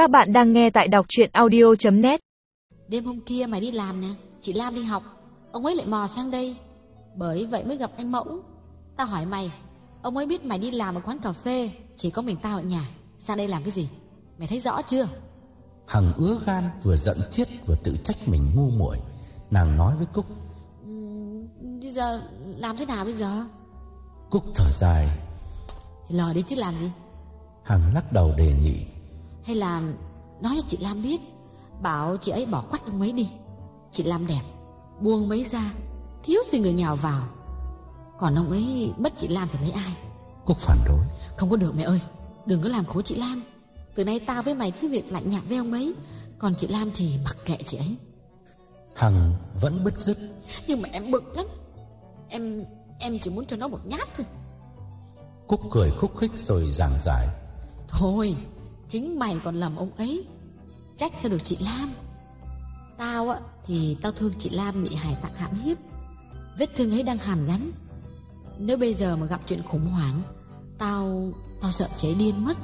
Các bạn đang nghe tại đọc chuyện audio.net Đêm hôm kia mày đi làm nè Chị Lam đi học. Ông ấy lại mò sang đây. Bởi vậy mới gặp anh Mẫu. Tao hỏi mày Ông ấy biết mày đi làm ở quán cà phê Chỉ có mình tao ở nhà. Sang đây làm cái gì? Mày thấy rõ chưa? Hằng ứa gan vừa giận chết vừa tự trách mình ngu muội. Nàng nói với Cúc. Bây giờ làm thế nào bây giờ? Cúc thở dài. Thì lờ đi chứ làm gì? Hằng lắc đầu đề nghị Hay là nói cho chị Lam biết Bảo chị ấy bỏ quách ông ấy đi. Chị Lam đẹp Buông mấy ra Thiếu gì người nhào vào. Còn ông ấy mất chị Lam thì lấy ai? Cúc phản đối. Không có được mẹ ơi Đừng có làm khổ chị Lam. Từ nay tao với mày cứ việc lạnh nhạt với ông ấy Còn chị Lam thì mặc kệ chị ấy. Hằng vẫn bứt rứt. Nhưng mà em bực lắm. Em em chỉ muốn cho nó một nhát thôi. Cúc cười khúc khích rồi giảng giải. Thôi Chính mày còn lầm ông ấy. Trách sao được chị Lam. Tao á, thì tao thương chị Lam bị hải tặc hãm hiếp. Vết thương ấy đang hàn gắn. Nếu bây giờ mà gặp chuyện khủng hoảng, Tao Tao sợ chế điên mất.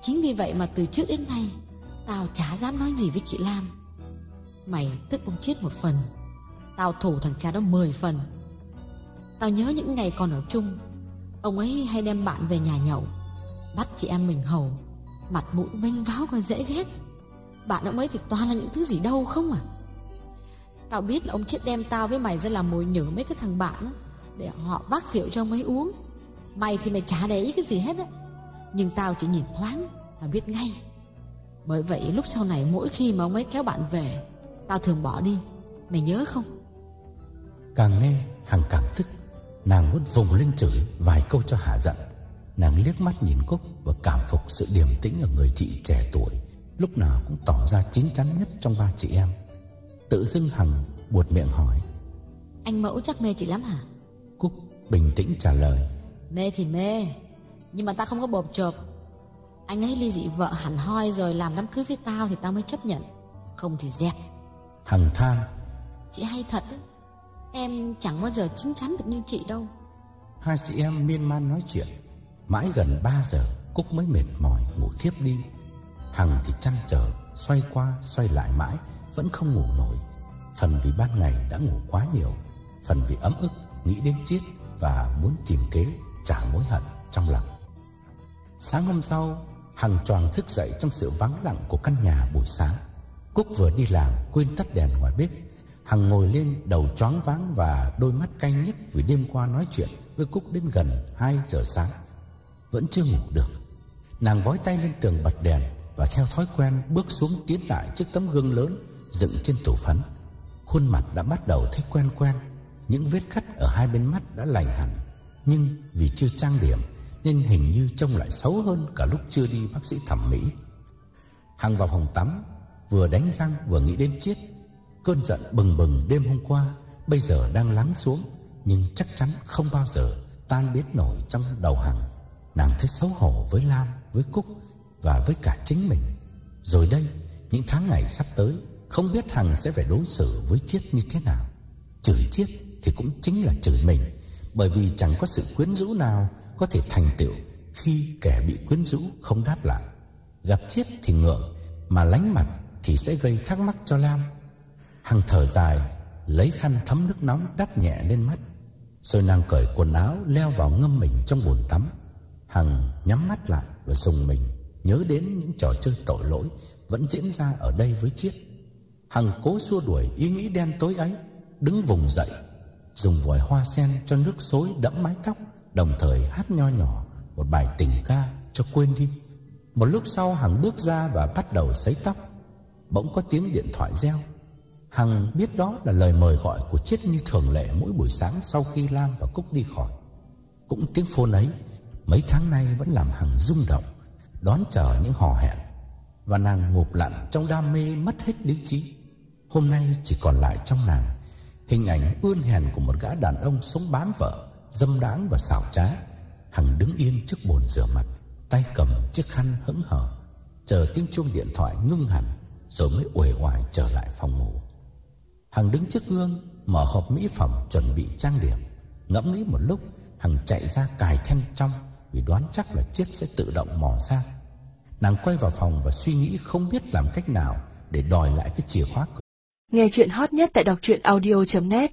Chính vì vậy mà từ trước đến nay, Tao chả dám nói gì với chị Lam. Mày tức ông chết một phần, Tao thủ thằng cha đó mười phần. Tao nhớ những ngày còn ở chung, Ông ấy hay đem bạn về nhà nhậu, Bắt chị em mình hầu. Mặt mũi vênh váo còn dễ ghét. Bạn ông ấy thì toàn là những thứ gì đâu không à? Tao biết là ông chết đem tao với mày ra làm mồi nhử mấy cái thằng bạn đó, Để họ vác rượu cho ông ấy uống. Mày thì mày chả để ý cái gì hết á Nhưng tao chỉ nhìn thoáng là biết ngay. Bởi vậy lúc sau này mỗi khi mà ông ấy kéo bạn về Tao thường bỏ đi. Mày nhớ không? Càng nghe Hằng càng tức Nàng muốn vùng lên chửi vài câu cho hạ giận. Nàng liếc mắt nhìn Cúc Và cảm phục sự điềm tĩnh ở người chị trẻ tuổi. Lúc nào cũng tỏ ra chín chắn nhất trong ba chị em. Tự dưng Hằng buột miệng hỏi. Anh mẫu chắc mê chị lắm hả? Cúc bình tĩnh trả lời. Mê thì mê Nhưng mà tao không có bộp chộp. Anh ấy ly dị vợ hẳn hoi rồi làm đám cưới với tao thì tao mới chấp nhận. Không thì dẹp. Hằng than. Chị hay thật đấy. Em chẳng bao giờ chín chắn được như chị đâu. Hai chị em miên man nói chuyện Mãi gần 3 giờ, Cúc mới mệt mỏi ngủ thiếp đi. Hằng thì chăn trở, Xoay qua xoay lại mãi, Vẫn không ngủ nổi. Phần vì ban ngày đã ngủ quá nhiều, Phần vì ấm ức, nghĩ đến chiết Và muốn tìm kế trả mối hận trong lòng. Sáng hôm sau, Hằng tròn thức dậy trong sự vắng lặng của căn nhà buổi sáng. Cúc vừa đi làm, quên tắt đèn ngoài bếp. Hằng ngồi lên đầu choáng váng và đôi mắt cay nhức vì đêm qua nói chuyện với Cúc đến gần 2 giờ sáng. Vẫn chưa ngủ được. Nàng vói tay lên tường bật đèn và theo thói quen bước xuống tiến lại trước tấm gương lớn dựng trên tủ phấn. Khuôn mặt đã bắt đầu thấy quen quen, những vết cắt ở hai bên mắt đã lành hẳn, nhưng vì chưa trang điểm nên hình như trông lại xấu hơn cả lúc chưa đi bác sĩ thẩm mỹ. Hằng vào phòng tắm, vừa đánh răng vừa nghĩ đến chiếc Cơn giận bừng bừng đêm hôm qua Bây giờ đang lắng xuống Nhưng chắc chắn không bao giờ Tan biến nổi trong đầu Hằng Nàng thấy xấu hổ với Lam, Với Cúc và với cả chính mình. Rồi đây, những tháng ngày sắp tới, Không biết Hằng sẽ phải đối xử với Chiết như thế nào. Chửi Chiết thì cũng chính là chửi mình, Bởi vì chẳng có sự quyến rũ nào Có thể thành tựu Khi kẻ bị quyến rũ không đáp lại. Gặp Chiết thì ngượng, Mà lánh mặt thì sẽ gây thắc mắc cho Lam. Hằng thở dài, Lấy khăn thấm nước nóng đắp nhẹ lên mắt. Rồi nàng cởi quần áo Leo vào ngâm mình trong bồn tắm. Hằng nhắm mắt lại và dùng mình Nhớ đến những trò chơi tội lỗi Vẫn diễn ra ở đây với Chiết Hằng cố xua đuổi ý nghĩ đen tối ấy Đứng vùng dậy Dùng vòi hoa sen cho nước xối đẫm mái tóc Đồng thời hát nho nhỏ Một bài tình ca cho quên đi. Một lúc sau Hằng bước ra và bắt đầu sấy tóc. Bỗng có tiếng điện thoại reo. Hằng biết đó là lời mời gọi của Chiết như thường lệ mỗi buổi sáng sau khi Lam và Cúc đi khỏi. Cũng tiếng phone ấy, mấy tháng nay vẫn làm Hằng rung động, đón chờ những hò hẹn. Và nàng ngụp lặn trong đam mê mất hết lý trí. Hôm nay chỉ còn lại trong nàng hình ảnh ươn hèn của một gã đàn ông sống bám vợ, dâm đáng và xảo trá. Hằng đứng yên trước bồn rửa mặt, tay cầm chiếc khăn hững hờ, chờ tiếng chuông điện thoại ngưng hẳn rồi mới uể oải trở lại phòng ngủ. Hằng đứng trước gương Mở hộp mỹ phẩm chuẩn bị trang điểm Ngẫm nghĩ một lúc Hằng chạy ra cài thanh trong vì đoán chắc là chiếc sẽ tự động mò ra Nàng quay vào phòng và suy nghĩ không biết làm cách nào để đòi lại cái chìa khóa cửa. Nghe chuyện hot nhất tại đọc audio.net